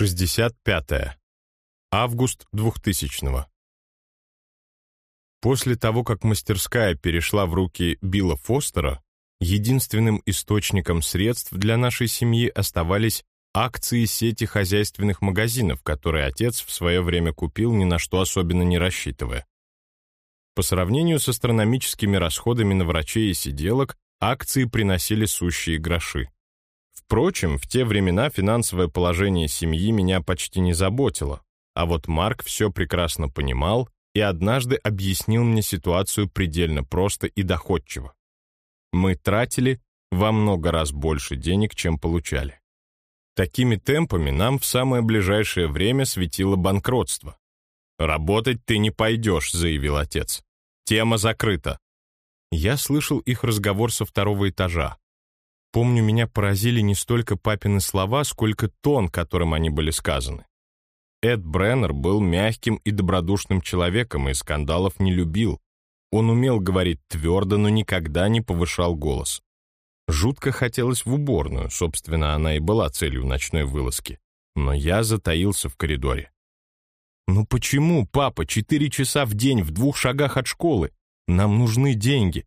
65. -е. Август 2000 После того, как мастерская перешла в руки Билла Фостера, единственным источником средств для нашей семьи оставались акции сети хозяйственных магазинов, которые отец в свое время купил, ни на что особенно не рассчитывая. По сравнению с астрономическими расходами на врачей и сиделок, акции приносили сущие гроши. Впрочем, в те времена финансовое положение семьи меня почти не заботило, а вот Марк все прекрасно понимал и однажды объяснил мне ситуацию предельно просто и доходчиво. Мы тратили во много раз больше денег, чем получали. Такими темпами нам в самое ближайшее время светило банкротство. «Работать ты не пойдешь», — заявил отец. «Тема закрыта». Я слышал их разговор со второго этажа. Помню, меня поразили не столько папины слова, сколько тон, которым они были сказаны. Эд Бреннер был мягким и добродушным человеком и скандалов не любил. Он умел говорить твердо, но никогда не повышал голос. Жутко хотелось в уборную, собственно, она и была целью ночной вылазки. Но я затаился в коридоре. «Ну почему, папа, четыре часа в день в двух шагах от школы? Нам нужны деньги.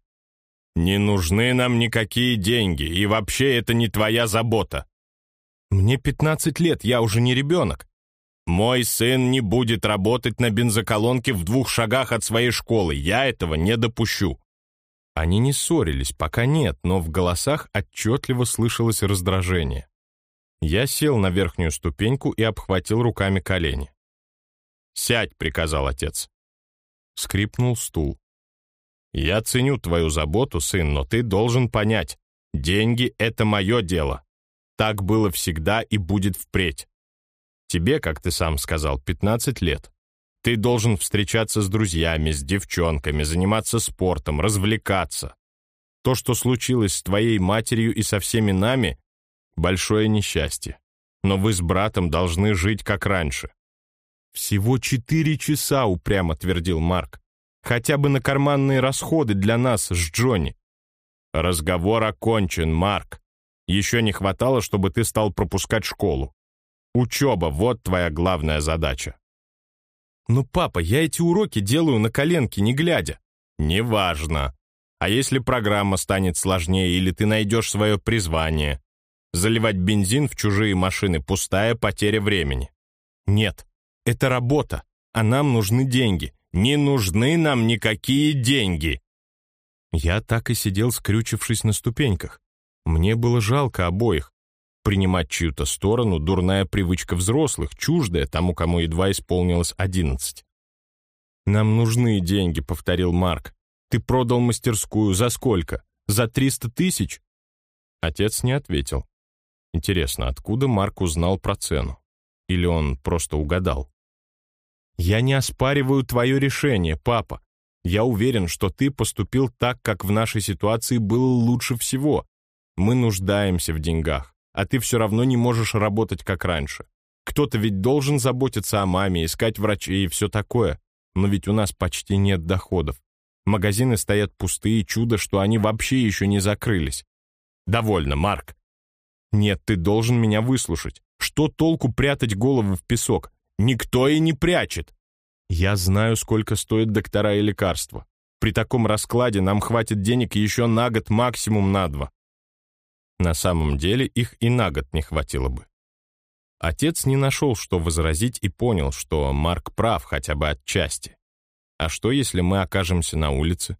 «Не нужны нам никакие деньги, и вообще это не твоя забота». «Мне 15 лет, я уже не ребенок». «Мой сын не будет работать на бензоколонке в двух шагах от своей школы, я этого не допущу». Они не ссорились, пока нет, но в голосах отчетливо слышалось раздражение. Я сел на верхнюю ступеньку и обхватил руками колени. «Сядь», — приказал отец. Скрипнул стул. «Я ценю твою заботу, сын, но ты должен понять, деньги — это мое дело. Так было всегда и будет впредь. Тебе, как ты сам сказал, 15 лет. Ты должен встречаться с друзьями, с девчонками, заниматься спортом, развлекаться. То, что случилось с твоей матерью и со всеми нами — большое несчастье. Но вы с братом должны жить как раньше». «Всего четыре часа», — упрямо твердил Марк. Хотя бы на карманные расходы для нас с Джонни. Разговор окончен, Марк. Еще не хватало, чтобы ты стал пропускать школу. Учеба — вот твоя главная задача. «Ну, папа, я эти уроки делаю на коленке, не глядя». «Неважно. А если программа станет сложнее или ты найдешь свое призвание? Заливать бензин в чужие машины — пустая потеря времени». «Нет, это работа, а нам нужны деньги. Не нужны нам никакие деньги!» Я так и сидел, скрючившись на ступеньках. Мне было жалко обоих. Принимать чью-то сторону — дурная привычка взрослых, чуждая тому, кому едва исполнилось одиннадцать. «Нам нужны деньги», — повторил Марк. «Ты продал мастерскую. За сколько? За триста тысяч?» Отец не ответил. Интересно, откуда Марк узнал про цену? Или он просто угадал? Я не оспариваю твое решение, папа. Я уверен, что ты поступил так, как в нашей ситуации было лучше всего. Мы нуждаемся в деньгах, а ты все равно не можешь работать как раньше. Кто-то ведь должен заботиться о маме, искать врачей и все такое. Но ведь у нас почти нет доходов. Магазины стоят пустые, чудо, что они вообще еще не закрылись. Довольно, Марк. Нет, ты должен меня выслушать. Что толку прятать голову в песок? Никто и не прячет. Я знаю, сколько стоят доктора и лекарства. При таком раскладе нам хватит денег еще на год, максимум на два. На самом деле их и на год не хватило бы. Отец не нашел, что возразить, и понял, что Марк прав хотя бы отчасти. А что, если мы окажемся на улице?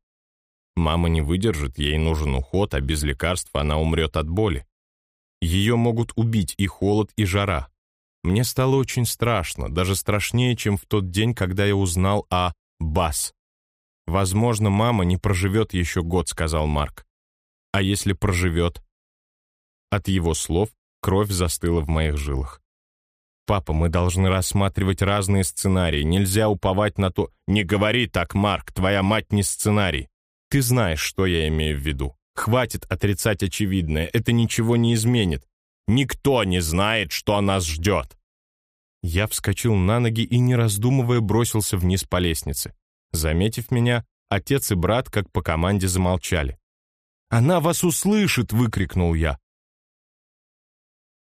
Мама не выдержит, ей нужен уход, а без лекарств она умрет от боли. Ее могут убить и холод, и жара. Мне стало очень страшно, даже страшнее, чем в тот день, когда я узнал о Бас. «Возможно, мама не проживет еще год», — сказал Марк. «А если проживет?» От его слов кровь застыла в моих жилах. «Папа, мы должны рассматривать разные сценарии. Нельзя уповать на то...» «Не говори так, Марк, твоя мать не сценарий. Ты знаешь, что я имею в виду. Хватит отрицать очевидное, это ничего не изменит. Никто не знает, что нас ждет!» Я вскочил на ноги и, не раздумывая, бросился вниз по лестнице. Заметив меня, отец и брат, как по команде, замолчали. «Она вас услышит!» — выкрикнул я.